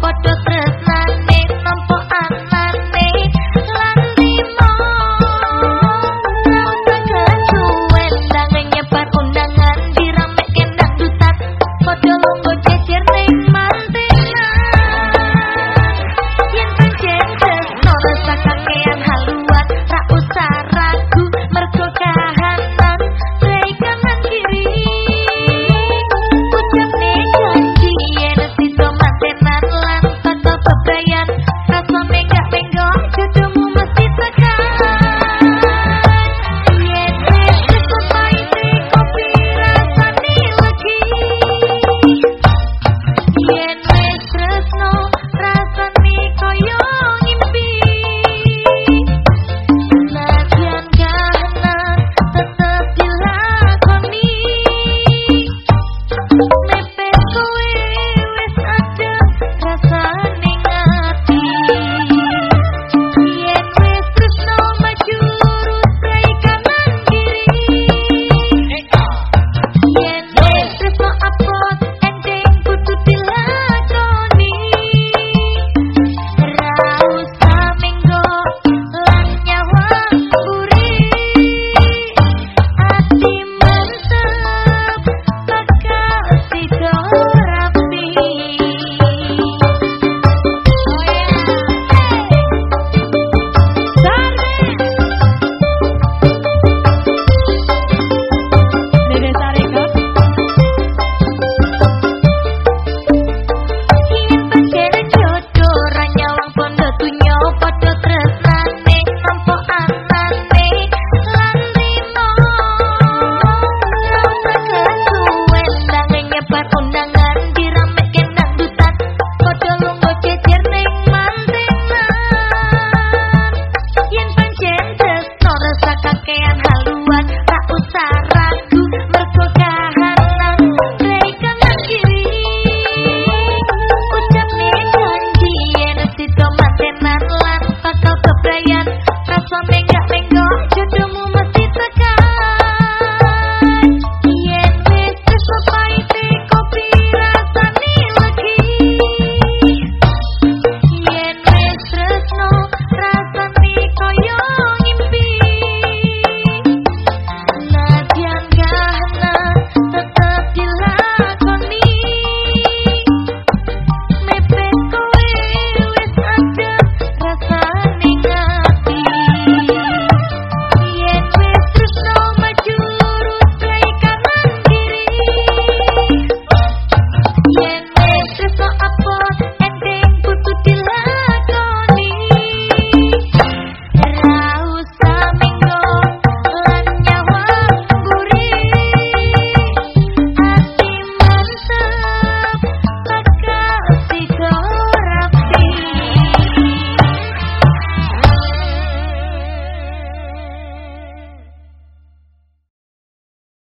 Padha pakaian haluan